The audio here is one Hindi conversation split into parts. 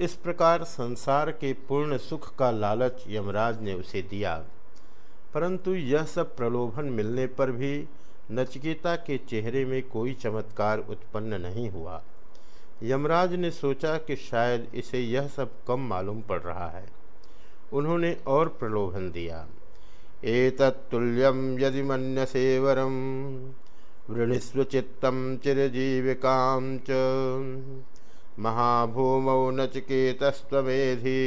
इस प्रकार संसार के पूर्ण सुख का लालच यमराज ने उसे दिया। परंतु यह सब प्रलोभन मिलने पर भी नचकेता के चेहरे में कोई चमत्कार उत्पन्न नहीं हुआ। यमराज ने सोचा कि शायद इसे यह सब कम मालूम पड़ रहा है। उन्होंने और प्रलोभन दिया। एतत्तुल्यम यदि मनसे वरम वृणीस्व चित्तम च। महाभूमौ नचिकेतस्त्वमेधि।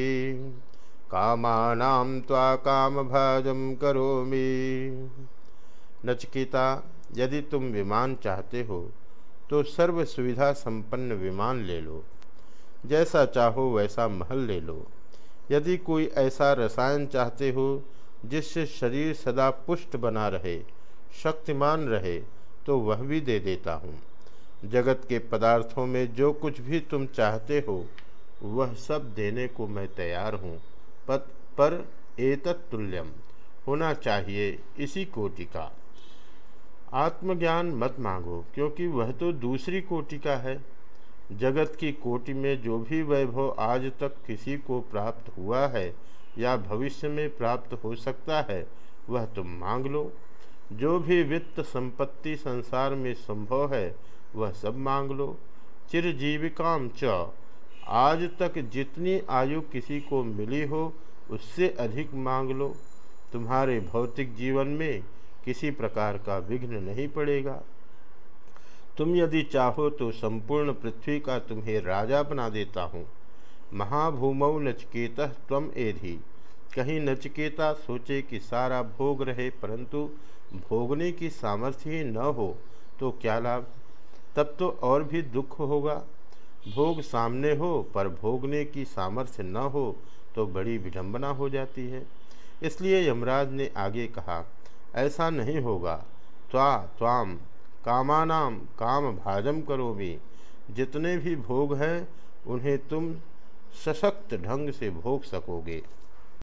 कामानां त्वा कामभाजं करोमि। नचकेता, यदि तुम विमान चाहते हो तो सर्व सुविधा संपन्न विमान ले लो। जैसा चाहो वैसा महल ले लो। यदि कोई ऐसा रसायन चाहते हो, जिससे शरीर सदा पुष्ट बना रहे, शक्तिमान रहे तो वह भी दे देता हूँ। जगत के पदार्थों में जो कुछ भी तुम चाहते हो, वह सब देने को मैं तैयार हूँ। पत, पर एतत्तुल्यम होना चाहिए इसी कोटि का। आत्मज्ञान मत मांगो, क्योंकि वह तो दूसरी कोटि का है। जगत की कोटि में जो भी वैभव आज तक किसी को प्राप्त हुआ है या भविष्य में प्राप्त हो सकता है, वह तुम मांग लो। जो भी वित्त संपत्ति संसार में संभव है, वह सब मांग लो। चिरजीविकाम च। आज तक जितनी आयु किसी को मिली हो, उससे अधिक मांग लो। तुम्हारे भौतिक जीवन में किसी प्रकार का विघ्न नहीं पड़ेगा। तुम यदि चाहो तो संपूर्ण पृथ्वी का तुम्हें राजा बना देता हूँ। महाभूमौ नचकेत तम एधि। कहीं नचकेता सोचे कि सारा भोग रहे, परंतु भोगने की सामर्थ्य ही न हो तो क्या लाभ? तब तो और भी दुख होगा। भोग सामने हो, पर भोगने की सामर्थ्य न हो तो बड़ी विडंबना हो जाती है। इसलिए यमराज ने आगे कहा, ऐसा नहीं होगा। त्वा, त्वाम, कामानाम, काम भाजम करो भी। जितने भी भोग हैं, उन्हें तुम सशक्त ढंग से भोग सकोगे।